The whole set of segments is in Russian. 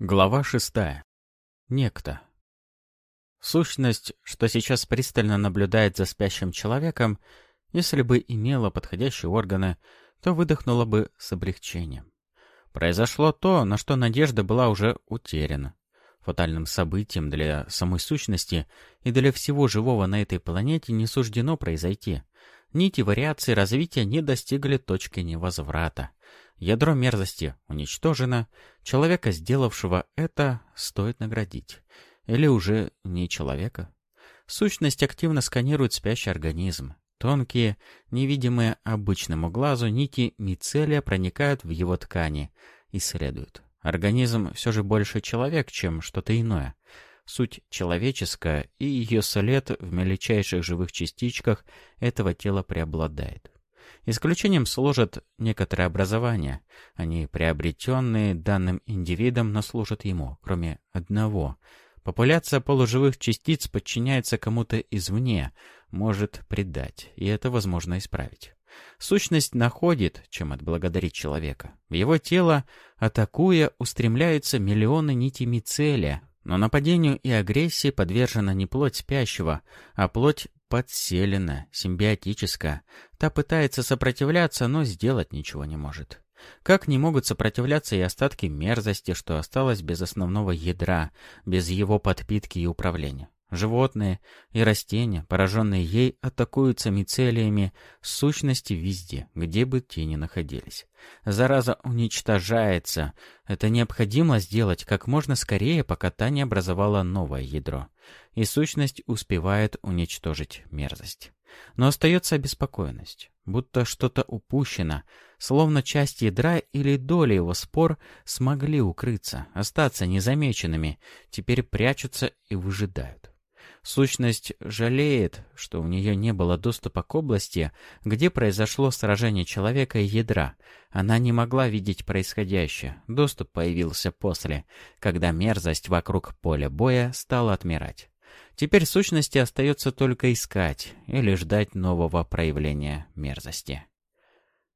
Глава шестая. Некто. Сущность, что сейчас пристально наблюдает за спящим человеком, если бы имела подходящие органы, то выдохнула бы с облегчением. Произошло то, на что надежда была уже утеряна. Фатальным событием для самой сущности и для всего живого на этой планете не суждено произойти. Нити вариации развития не достигли точки невозврата. Ядро мерзости уничтожено, человека, сделавшего это, стоит наградить. Или уже не человека. Сущность активно сканирует спящий организм. Тонкие, невидимые обычному глазу нити мицелия проникают в его ткани, исследуют. Организм все же больше человек, чем что-то иное. Суть человеческая, и ее след в мельчайших живых частичках этого тела преобладает. Исключением служат некоторые образования. Они приобретенные данным индивидом, но служат ему, кроме одного. Популяция полуживых частиц подчиняется кому-то извне, может предать, и это возможно исправить. Сущность находит, чем отблагодарить человека. В его тело, атакуя, устремляются миллионы нитей мицелия, но нападению и агрессии подвержена не плоть спящего, а плоть подселена, симбиотическая. Та пытается сопротивляться, но сделать ничего не может. Как не могут сопротивляться и остатки мерзости, что осталось без основного ядра, без его подпитки и управления. Животные и растения, пораженные ей, атакуются мицелиями сущности везде, где бы те ни находились. Зараза уничтожается. Это необходимо сделать как можно скорее, пока та не образовала новое ядро. И сущность успевает уничтожить мерзость. Но остается обеспокоенность, будто что-то упущено, словно часть ядра или доли его спор смогли укрыться, остаться незамеченными, теперь прячутся и выжидают. Сущность жалеет, что у нее не было доступа к области, где произошло сражение человека и ядра. Она не могла видеть происходящее. Доступ появился после, когда мерзость вокруг поля боя стала отмирать. Теперь сущности остается только искать или ждать нового проявления мерзости.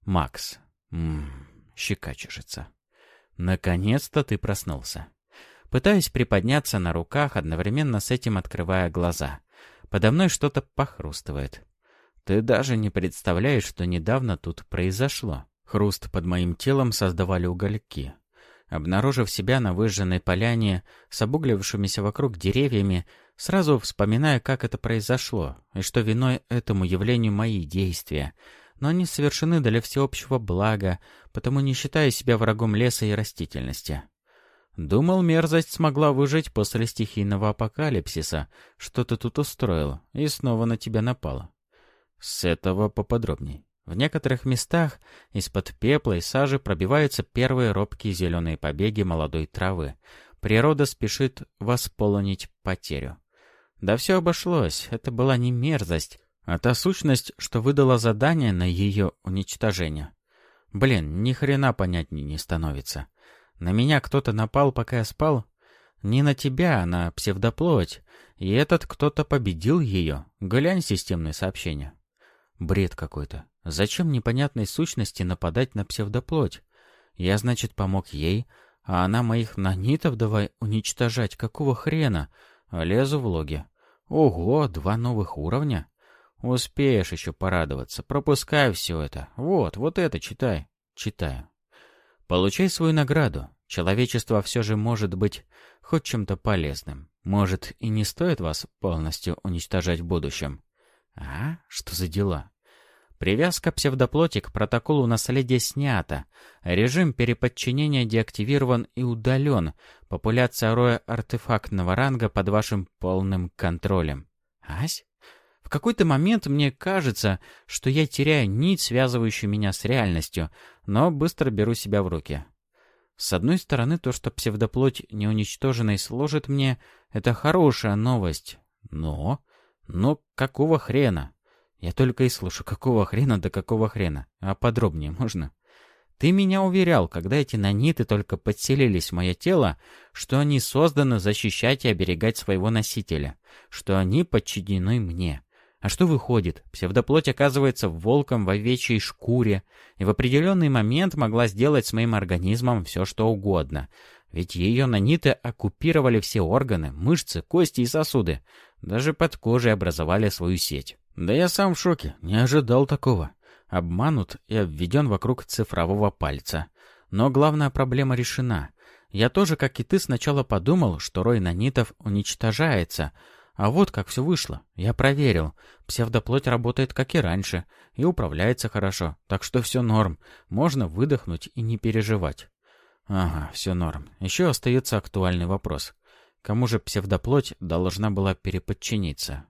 Макс. Ммм, щека чешется. Наконец-то ты проснулся. Пытаюсь приподняться на руках, одновременно с этим открывая глаза. Подо мной что-то похрустывает. Ты даже не представляешь, что недавно тут произошло. Хруст под моим телом создавали угольки. Обнаружив себя на выжженной поляне с обуглившимися вокруг деревьями, сразу вспоминая, как это произошло, и что виной этому явлению мои действия. Но они совершены для всеобщего блага, потому не считаю себя врагом леса и растительности. Думал, мерзость смогла выжить после стихийного апокалипсиса. Что ты тут устроил? И снова на тебя напала. С этого поподробней. В некоторых местах из-под пепла и сажи пробиваются первые робкие зеленые побеги молодой травы. Природа спешит восполнить потерю. Да все обошлось, это была не мерзость, а та сущность, что выдала задание на ее уничтожение. Блин, ни хрена понятней не становится. На меня кто-то напал, пока я спал? Не на тебя, а на псевдоплоть. И этот кто-то победил ее. Глянь системные сообщения. Бред какой-то. Зачем непонятной сущности нападать на псевдоплоть? Я, значит, помог ей, а она моих нанитов давай уничтожать. Какого хрена? Лезу в логи. Ого, два новых уровня? Успеешь еще порадоваться. Пропускай все это. Вот, вот это читай. Читаю. Получай свою награду. Человечество все же может быть хоть чем-то полезным. Может, и не стоит вас полностью уничтожать в будущем. А? Что за дела? Привязка псевдоплоти к протоколу наследия снята. Режим переподчинения деактивирован и удален. Популяция роя артефактного ранга под вашим полным контролем. Ась? В какой-то момент мне кажется, что я теряю нить, связывающую меня с реальностью, но быстро беру себя в руки. С одной стороны, то, что псевдоплоть неуничтоженной сложит мне, это хорошая новость. Но... Но какого хрена? Я только и слушаю, какого хрена да какого хрена. А подробнее можно? Ты меня уверял, когда эти наниты только подселились в мое тело, что они созданы защищать и оберегать своего носителя, что они подчинены мне. А что выходит? Псевдоплоть оказывается волком в овечьей шкуре и в определенный момент могла сделать с моим организмом все, что угодно. Ведь ее наниты оккупировали все органы, мышцы, кости и сосуды. Даже под кожей образовали свою сеть. Да я сам в шоке, не ожидал такого. Обманут и обведен вокруг цифрового пальца. Но главная проблема решена. Я тоже, как и ты, сначала подумал, что рой нанитов уничтожается, а вот как все вышло. Я проверил. Псевдоплоть работает, как и раньше, и управляется хорошо, так что все норм. Можно выдохнуть и не переживать. Ага, все норм. Еще остается актуальный вопрос. Кому же псевдоплоть должна была переподчиниться?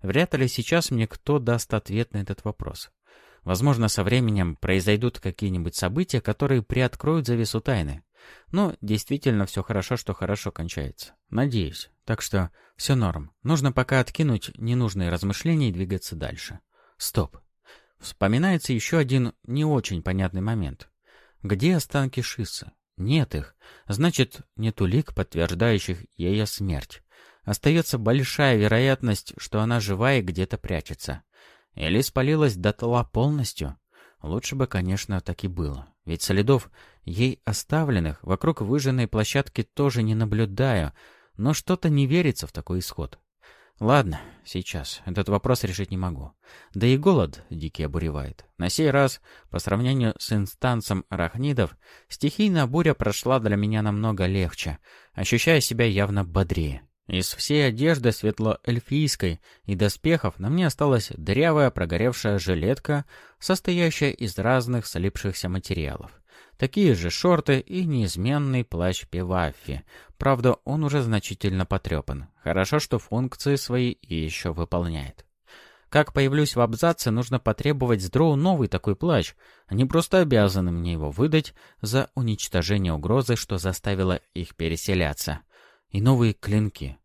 Вряд ли сейчас мне кто даст ответ на этот вопрос. Возможно, со временем произойдут какие-нибудь события, которые приоткроют завесу тайны. Но действительно все хорошо, что хорошо кончается. Надеюсь. Так что все норм. Нужно пока откинуть ненужные размышления и двигаться дальше. Стоп. Вспоминается еще один не очень понятный момент. Где останки Шиса? Нет их. Значит, нет улик, подтверждающих ее смерть. Остается большая вероятность, что она жива и где-то прячется. Или спалилась дотла полностью. Лучше бы, конечно, так и было. Ведь следов, ей оставленных, вокруг выжженной площадки тоже не наблюдаю, но что-то не верится в такой исход. Ладно, сейчас. Этот вопрос решить не могу. Да и голод дикий обуревает. На сей раз, по сравнению с инстанцем арахнидов, стихийная буря прошла для меня намного легче, ощущая себя явно бодрее. Из всей одежды светло-эльфийской и доспехов на мне осталась дырявая прогоревшая жилетка, состоящая из разных слипшихся материалов. Такие же шорты и неизменный плащ Пиваффи. Правда, он уже значительно потрепан. Хорошо, что функции свои еще выполняет. Как появлюсь в абзаце, нужно потребовать с Дроу новый такой плащ. Они просто обязаны мне его выдать за уничтожение угрозы, что заставило их переселяться. И новые клинки.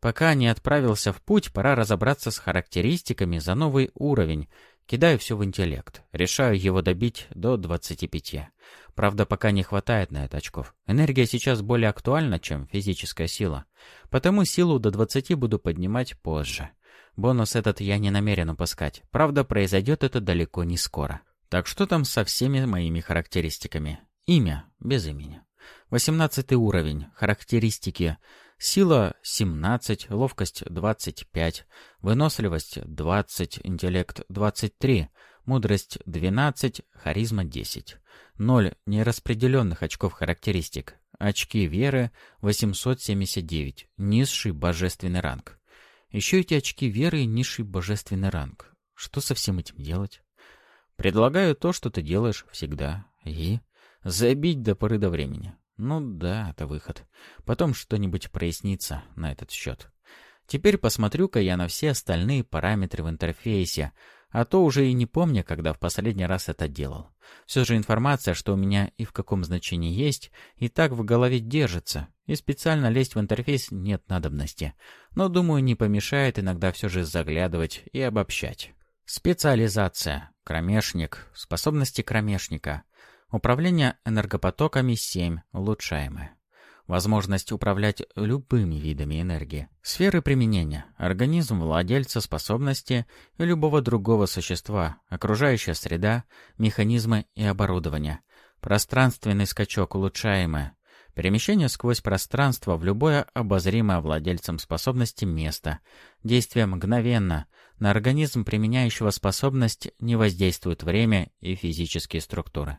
Пока не отправился в путь, пора разобраться с характеристиками за новый уровень. Кидаю все в интеллект. Решаю его добить до 25. Правда, пока не хватает на это очков. Энергия сейчас более актуальна, чем физическая сила. Потому силу до 20 буду поднимать позже. Бонус этот я не намерен упускать. Правда, произойдет это далеко не скоро. Так что там со всеми моими характеристиками? Имя, без имени. 18 уровень. Характеристики. Сила 17, ловкость 25, выносливость 20, интеллект 23, мудрость 12, харизма 10. 0 нераспределенных очков характеристик. Очки веры 879. Низший божественный ранг. Еще эти очки веры и низший божественный ранг. Что со всем этим делать? Предлагаю то, что ты делаешь всегда. И забить до поры до времени. Ну да, это выход. Потом что-нибудь прояснится на этот счет. Теперь посмотрю-ка я на все остальные параметры в интерфейсе, а то уже и не помню, когда в последний раз это делал. Все же информация, что у меня и в каком значении есть, и так в голове держится, и специально лезть в интерфейс нет надобности. Но, думаю, не помешает иногда все же заглядывать и обобщать. Специализация. Кромешник. Способности кромешника. Управление энергопотоками 7. Улучшаемое. Возможность управлять любыми видами энергии. Сферы применения. Организм владельца способности и любого другого существа. Окружающая среда. Механизмы и оборудование. Пространственный скачок улучшаемое. Перемещение сквозь пространство в любое обозримое владельцем способности место. Действие мгновенно. На организм применяющего способность не воздействует время и физические структуры.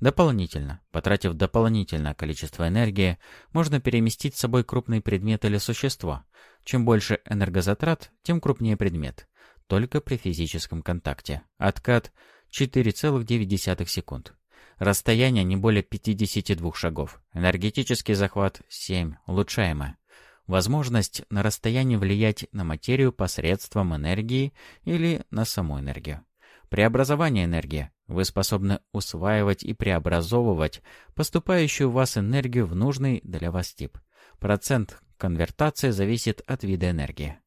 Дополнительно, потратив дополнительное количество энергии, можно переместить с собой крупный предмет или существо. Чем больше энергозатрат, тем крупнее предмет. Только при физическом контакте. Откат 4,9 секунд. Расстояние не более 52 шагов. Энергетический захват 7. Улучшаемое. Возможность на расстоянии влиять на материю посредством энергии или на саму энергию. Преобразование энергии. Вы способны усваивать и преобразовывать поступающую в вас энергию в нужный для вас тип. Процент конвертации зависит от вида энергии.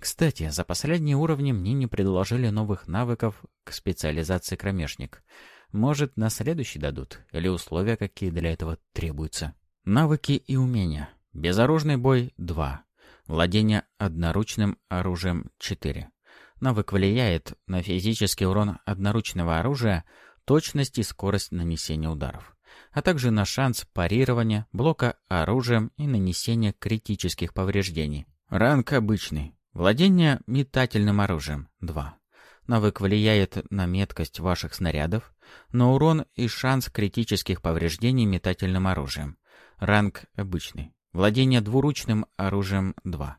Кстати, за последние уровни мне не предложили новых навыков к специализации кромешник. Может, на следующий дадут, или условия какие для этого требуются. Навыки и умения. Безоружный бой – 2. Владение одноручным оружием – 4. Навык влияет на физический урон одноручного оружия, точность и скорость нанесения ударов. а также на шанс парирования, блока оружием и нанесения критических повреждений. Ранг обычный. Владение метательным оружием – 2. Навык влияет на меткость ваших снарядов, на урон и шанс критических повреждений метательным оружием. Ранг обычный. Владение двуручным оружием 2.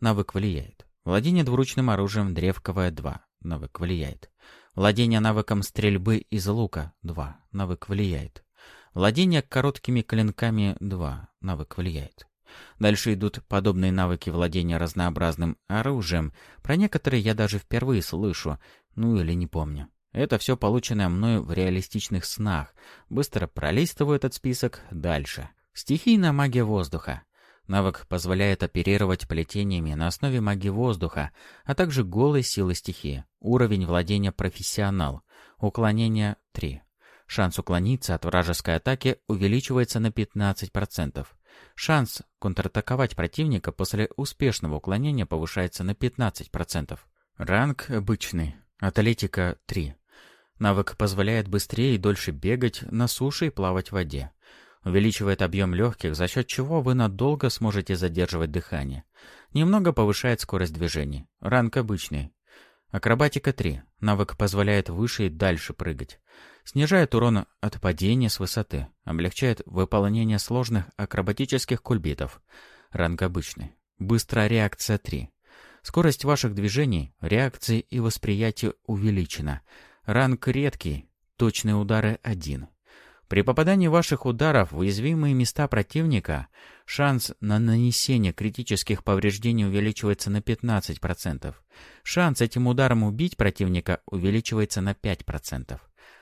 Навык влияет. Владение двуручным оружием древковое 2. Навык влияет. Владение навыком стрельбы из лука 2. Навык влияет. Владение короткими клинками 2. Навык влияет. Дальше идут подобные навыки владения разнообразным оружием. Про некоторые я даже впервые слышу, ну или не помню. Это все полученное мною в реалистичных снах. Быстро пролистываю этот список дальше. Стихийная магия воздуха. Навык позволяет оперировать плетениями на основе магии воздуха, а также голой силы стихии. Уровень владения профессионал. Уклонение 3. Шанс уклониться от вражеской атаки увеличивается на 15%. Шанс контратаковать противника после успешного уклонения повышается на 15%. Ранг обычный. Атлетика 3. Навык позволяет быстрее и дольше бегать на суше и плавать в воде. Увеличивает объем легких, за счет чего вы надолго сможете задерживать дыхание. Немного повышает скорость движений. Ранг обычный. Акробатика 3. Навык позволяет выше и дальше прыгать. Снижает урон от падения с высоты. Облегчает выполнение сложных акробатических кульбитов. Ранг обычный. Быстрая реакция 3. Скорость ваших движений, реакции и восприятия увеличена. Ранг редкий. Точные удары 1. При попадании ваших ударов в уязвимые места противника шанс на нанесение критических повреждений увеличивается на 15%. Шанс этим ударом убить противника увеличивается на 5%.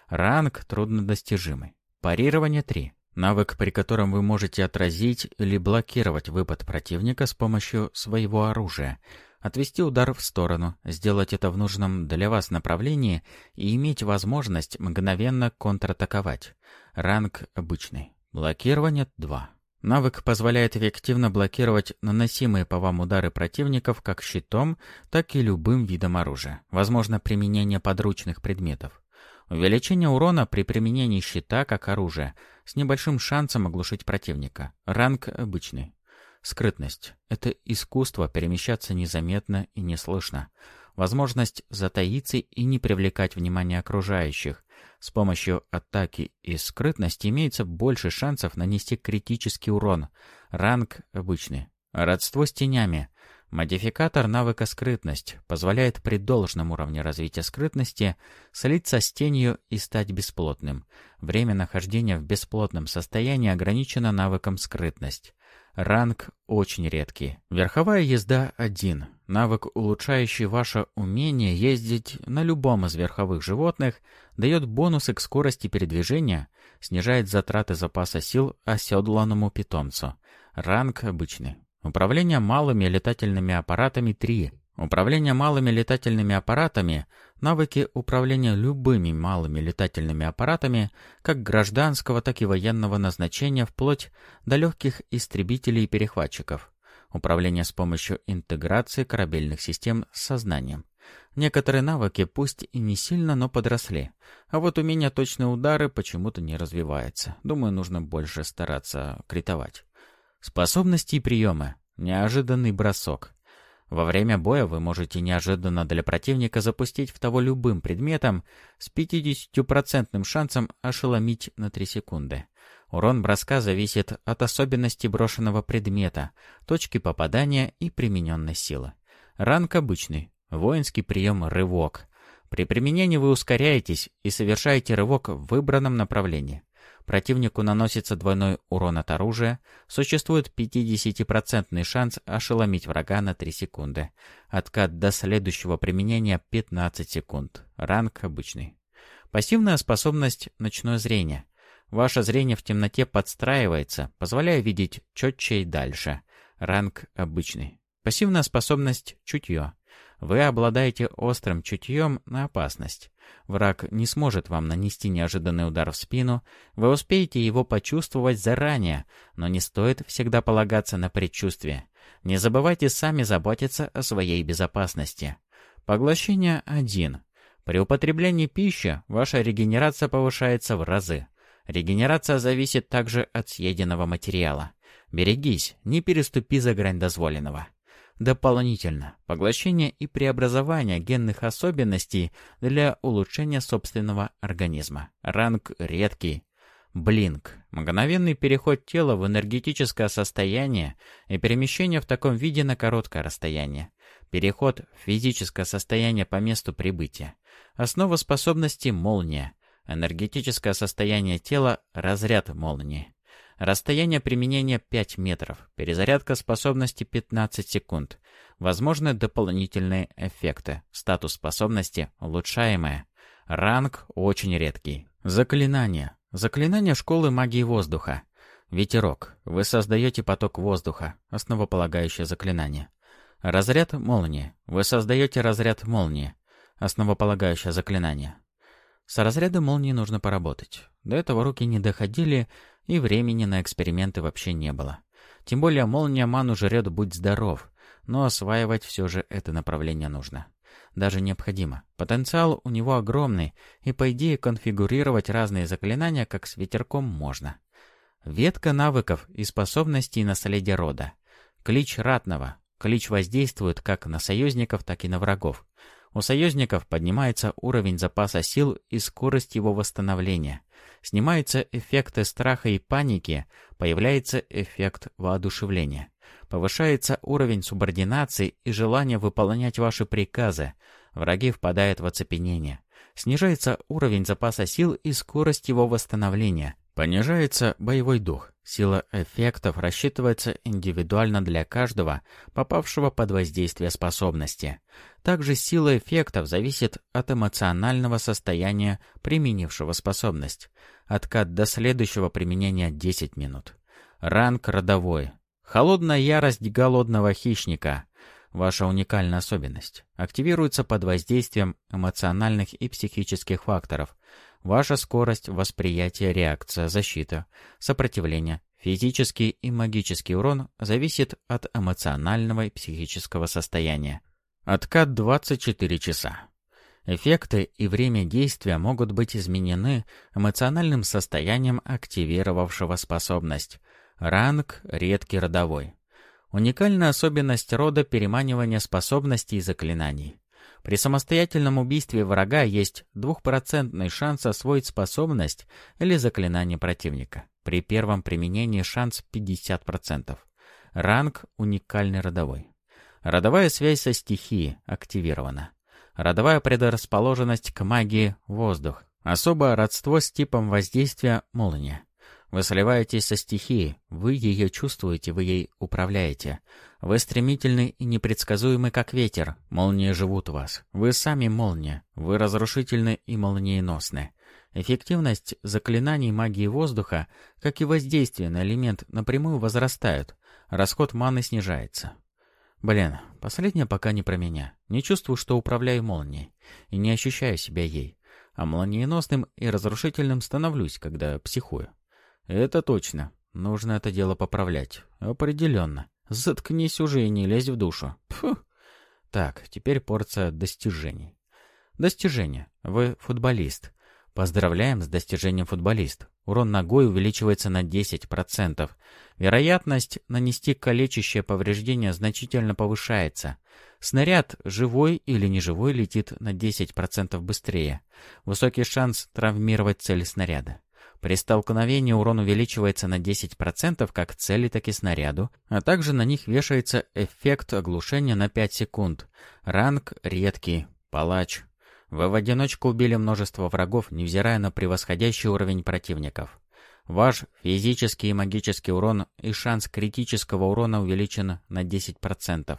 Ранг труднодостижимый. Парирование 3. Навык, при котором вы можете отразить или блокировать выпад противника с помощью своего оружия – отвести удар в сторону, сделать это в нужном для вас направлении и иметь возможность мгновенно контратаковать. Ранг обычный. Блокирование 2. Навык позволяет эффективно блокировать наносимые по вам удары противников как щитом, так и любым видом оружия. Возможно применение подручных предметов. Увеличение урона при применении щита как оружия, с небольшим шансом оглушить противника. Ранг обычный. Скрытность — это искусство перемещаться незаметно и неслышно. Возможность затаиться и не привлекать внимание окружающих. С помощью атаки и скрытности имеется больше шансов нанести критический урон. Ранг обычный. Родство с тенями. Модификатор навыка скрытность позволяет при должном уровне развития скрытности слиться с тенью и стать бесплотным. Время нахождения в бесплотном состоянии ограничено навыком скрытность. Ранг очень редкий. Верховая езда 1. Навык, улучшающий ваше умение ездить на любом из верховых животных, дает бонусы к скорости передвижения, снижает затраты запаса сил оседланному питомцу. Ранг обычный. Управление малыми летательными аппаратами 3. Управление малыми летательными аппаратами, навыки управления любыми малыми летательными аппаратами, как гражданского, так и военного назначения, вплоть до легких истребителей и перехватчиков. Управление с помощью интеграции корабельных систем с сознанием. Некоторые навыки пусть и не сильно, но подросли. А вот у меня точные удары почему-то не развиваются. Думаю, нужно больше стараться критовать. Способности и приемы. Неожиданный бросок. Во время боя вы можете неожиданно для противника запустить в того любым предметом с 50% шансом ошеломить на 3 секунды. Урон броска зависит от особенностей брошенного предмета, точки попадания и примененной силы. Ранг обычный. Воинский прием «Рывок». При применении вы ускоряетесь и совершаете рывок в выбранном направлении. Противнику наносится двойной урон от оружия, существует 50% шанс ошеломить врага на 3 секунды. Откат до следующего применения 15 секунд. Ранг обычный. Пассивная способность «Ночное зрение». Ваше зрение в темноте подстраивается, позволяя видеть четче и дальше. Ранг обычный. Пассивная способность «Чутье». Вы обладаете острым чутьем на опасность. Враг не сможет вам нанести неожиданный удар в спину, вы успеете его почувствовать заранее, но не стоит всегда полагаться на предчувствие. Не забывайте сами заботиться о своей безопасности. Поглощение 1. При употреблении пищи ваша регенерация повышается в разы. Регенерация зависит также от съеденного материала. Берегись, не переступи за грань дозволенного. Дополнительно, поглощение и преобразование генных особенностей для улучшения собственного организма. Ранг редкий. Блинк. Мгновенный переход тела в энергетическое состояние и перемещение в таком виде на короткое расстояние. Переход в физическое состояние по месту прибытия. Основа способности – молния. Энергетическое состояние тела – разряд молнии. Расстояние применения 5 метров. Перезарядка способности 15 секунд. Возможны дополнительные эффекты. Статус способности улучшаемая. Ранг очень редкий. Заклинание. Заклинание школы магии воздуха. Ветерок. Вы создаете поток воздуха. Основополагающее заклинание. Разряд молнии. Вы создаете разряд молнии. Основополагающее заклинание. С разрядом молнии нужно поработать. До этого руки не доходили, и времени на эксперименты вообще не было. Тем более молния ману жрет «Будь здоров», но осваивать все же это направление нужно. Даже необходимо. Потенциал у него огромный, и по идее конфигурировать разные заклинания как с ветерком можно. Ветка навыков и способностей наследия рода. Клич ратного. Клич воздействует как на союзников, так и на врагов. У союзников поднимается уровень запаса сил и скорость его восстановления. Снимаются эффекты страха и паники, появляется эффект воодушевления. Повышается уровень субординации и желание выполнять ваши приказы. Враги впадают в оцепенение. Снижается уровень запаса сил и скорость его восстановления. Понижается боевой дух. Сила эффектов рассчитывается индивидуально для каждого, попавшего под воздействие способности. Также сила эффектов зависит от эмоционального состояния применившего способность. Откат до следующего применения 10 минут. Ранг родовой. Холодная ярость голодного хищника. Ваша уникальная особенность. Активируется под воздействием эмоциональных и психических факторов. Ваша скорость, восприятие, реакция, защита, сопротивление, физический и магический урон зависит от эмоционального и психического состояния. Откат 24 часа. Эффекты и время действия могут быть изменены эмоциональным состоянием активировавшего способность. Ранг редкий родовой. Уникальная особенность рода переманивания способностей и заклинаний. При самостоятельном убийстве врага есть двухпроцентный шанс освоить способность или заклинание противника. При первом применении шанс 50%. Ранг уникальный родовой. Родовая связь со стихией активирована. Родовая предрасположенность к магии – воздух. Особое родство с типом воздействия – молния. Вы сливаетесь со стихией, вы ее чувствуете, вы ей управляете. Вы стремительны и непредсказуемы, как ветер. Молнии живут в вас. Вы сами молния. Вы разрушительны и молниеносны. Эффективность заклинаний магии воздуха, как и воздействие на элемент, напрямую возрастают. Расход маны снижается. Блин, последнее пока не про меня. Не чувствую, что управляю молнией. И не ощущаю себя ей. А молниеносным и разрушительным становлюсь, когда психую. Это точно. Нужно это дело поправлять. Определенно. Заткнись уже и не лезь в душу. Фу. Так, теперь порция достижений. Достижение. Вы футболист. Поздравляем с достижением футболист. Урон ногой увеличивается на 10%. Вероятность нанести калечащее повреждение значительно повышается. Снаряд, живой или неживой, летит на 10% быстрее. Высокий шанс травмировать цель снаряда. При столкновении урон увеличивается на 10% как цели, так и снаряду, а также на них вешается эффект оглушения на 5 секунд. Ранг редкий. Палач. Вы в одиночку убили множество врагов, невзирая на превосходящий уровень противников. Ваш физический и магический урон и шанс критического урона увеличен на 10%.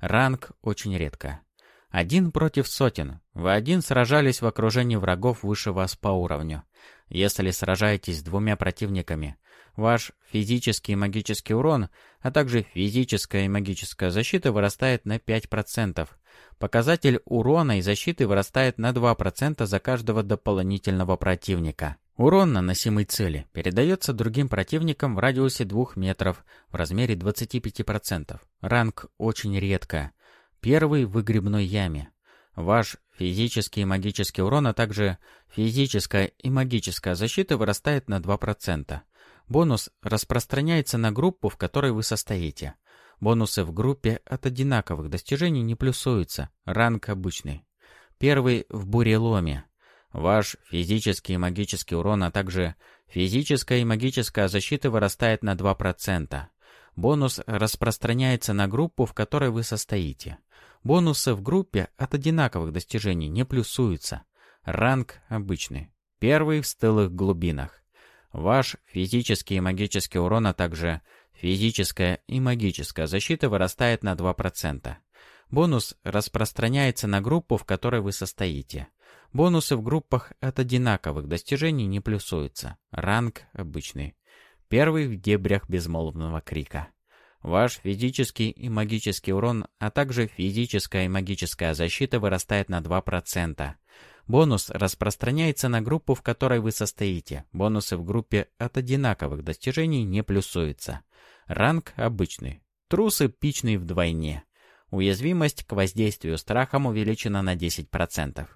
Ранг очень редко. Один против сотен. Вы один сражались в окружении врагов выше вас по уровню. Если сражаетесь с двумя противниками, ваш физический и магический урон, а также физическая и магическая защита вырастает на 5%. Показатель урона и защиты вырастает на 2% за каждого дополнительного противника. Урон, наносимый цели, передается другим противникам в радиусе 2 метров в размере 25%. Ранг очень редко. Первый в выгребной яме. Ваш физический и магический урон, а также физическая и магическая защита вырастает на 2%. Бонус распространяется на группу, в которой вы состоите. Бонусы в группе от одинаковых достижений не плюсуются. Ранг обычный. Первый в буреломе. Ваш физический и магический урон, а также физическая и магическая защита вырастает на 2%. Бонус распространяется на группу, в которой вы состоите. Бонусы в группе от одинаковых достижений не плюсуются. Ранг обычный. Первый в стылых глубинах. Ваш физический и магический урон, а также физическая и магическая защита вырастает на 2%. Бонус распространяется на группу, в которой вы состоите. Бонусы в группах от одинаковых достижений не плюсуются. Ранг обычный. Первый в дебрях безмолвного крика. Ваш физический и магический урон, а также физическая и магическая защита вырастает на 2%. Бонус распространяется на группу, в которой вы состоите. Бонусы в группе от одинаковых достижений не плюсуются. Ранг обычный. Трус эпичный вдвойне. Уязвимость к воздействию страхом увеличена на 10%.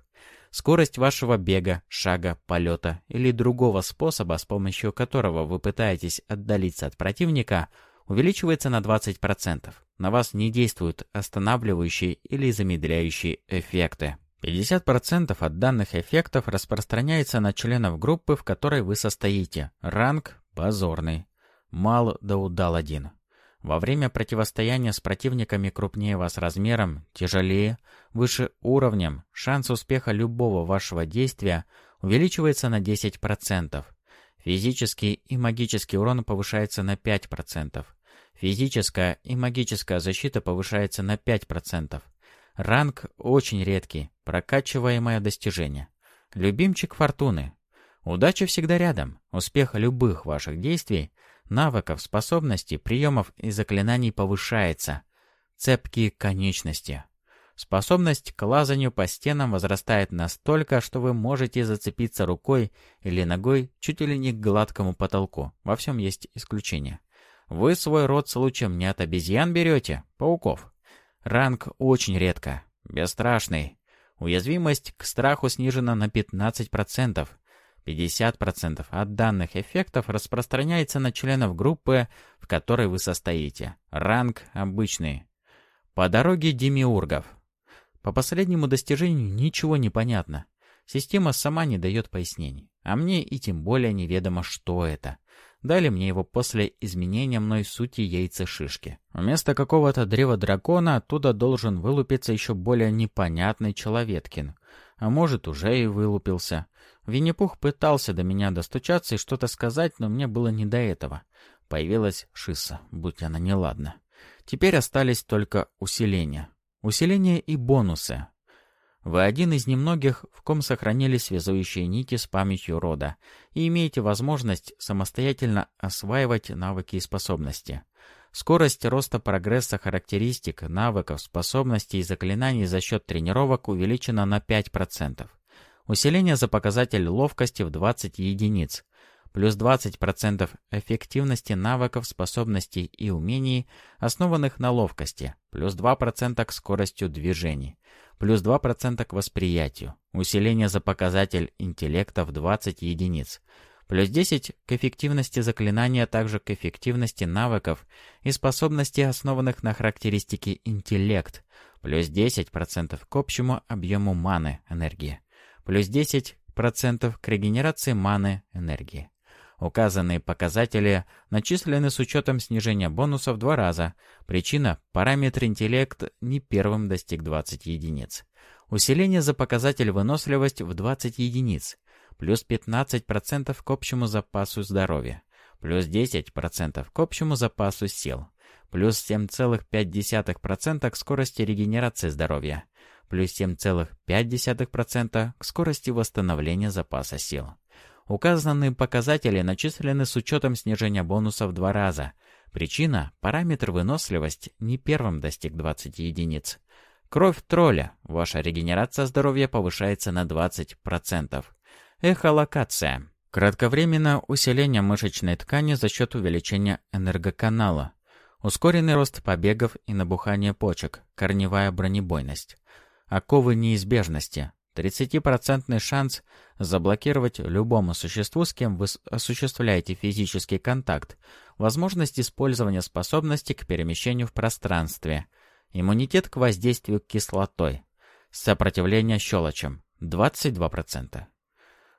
Скорость вашего бега, шага, полета или другого способа, с помощью которого вы пытаетесь отдалиться от противника, увеличивается на 20%. На вас не действуют останавливающие или замедляющие эффекты. 50% от данных эффектов распространяется на членов группы, в которой вы состоите. Ранг – позорный. Мал да удал один. Во время противостояния с противниками крупнее вас размером, тяжелее, выше уровнем, шанс успеха любого вашего действия увеличивается на 10%. Физический и магический урон повышается на 5%. Физическая и магическая защита повышается на 5%. Ранг очень редкий, прокачиваемое достижение. Любимчик фортуны. Удача всегда рядом. Успех любых ваших действий – навыков, способностей, приемов и заклинаний повышается. Цепкие конечности. Способность к лазанию по стенам возрастает настолько, что вы можете зацепиться рукой или ногой чуть ли не к гладкому потолку. Во всем есть исключение. Вы свой род случаем не от обезьян берете, пауков. Ранг очень редко. Бесстрашный. Уязвимость к страху снижена на 15%. 50% от данных эффектов распространяется на членов группы, в которой вы состоите. Ранг обычный. По дороге демиургов. По последнему достижению ничего не понятно. Система сама не дает пояснений. А мне и тем более неведомо, что это. Дали мне его после изменения мной сути яйца шишки. Вместо какого-то древа дракона оттуда должен вылупиться еще более непонятный человеткин. А может, уже и вылупился. Винни-Пух пытался до меня достучаться и что-то сказать, но мне было не до этого. Появилась Шиса, будь она неладна. Теперь остались только усиления. Усиления и бонусы. Вы один из немногих, в ком сохранились связующие нити с памятью рода, и имеете возможность самостоятельно осваивать навыки и способности. Скорость роста прогресса характеристик, навыков, способностей и заклинаний за счет тренировок увеличена на 5%. Усиление за показатель ловкости в 20 единиц. Плюс 20% эффективности навыков, способностей и умений, основанных на ловкости. Плюс 2% к скоростью движений. Плюс 2% к восприятию. Усиление за показатель интеллекта в 20 единиц. Плюс 10 к эффективности заклинания, а также к эффективности навыков и способностей, основанных на характеристике интеллект. Плюс 10% к общему объему маны энергии плюс 10% к регенерации маны энергии. Указанные показатели начислены с учетом снижения бонусов два раза. Причина – параметр интеллект не первым достиг 20 единиц. Усиление за показатель выносливость в 20 единиц. Плюс 15% к общему запасу здоровья. Плюс 10% к общему запасу сил. Плюс 7,5% к скорости регенерации здоровья плюс 7,5% к скорости восстановления запаса сил. Указанные показатели начислены с учетом снижения бонуса в два раза. Причина – параметр выносливость не первым достиг 20 единиц. Кровь тролля. Ваша регенерация здоровья повышается на 20%. Эхолокация. Кратковременно усиление мышечной ткани за счет увеличения энергоканала. Ускоренный рост побегов и набухание почек. Корневая бронебойность. Оковы неизбежности. 30% шанс заблокировать любому существу, с кем вы осуществляете физический контакт, возможность использования способности к перемещению в пространстве, иммунитет к воздействию кислотой, сопротивление щелочам 22%.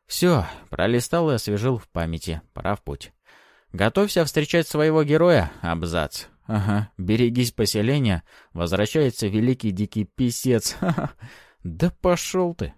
Все, пролистал и освежил в памяти, пора в путь. Готовься встречать своего героя, абзац. Ага, берегись поселения, возвращается великий дикий писец. Да пошел ты.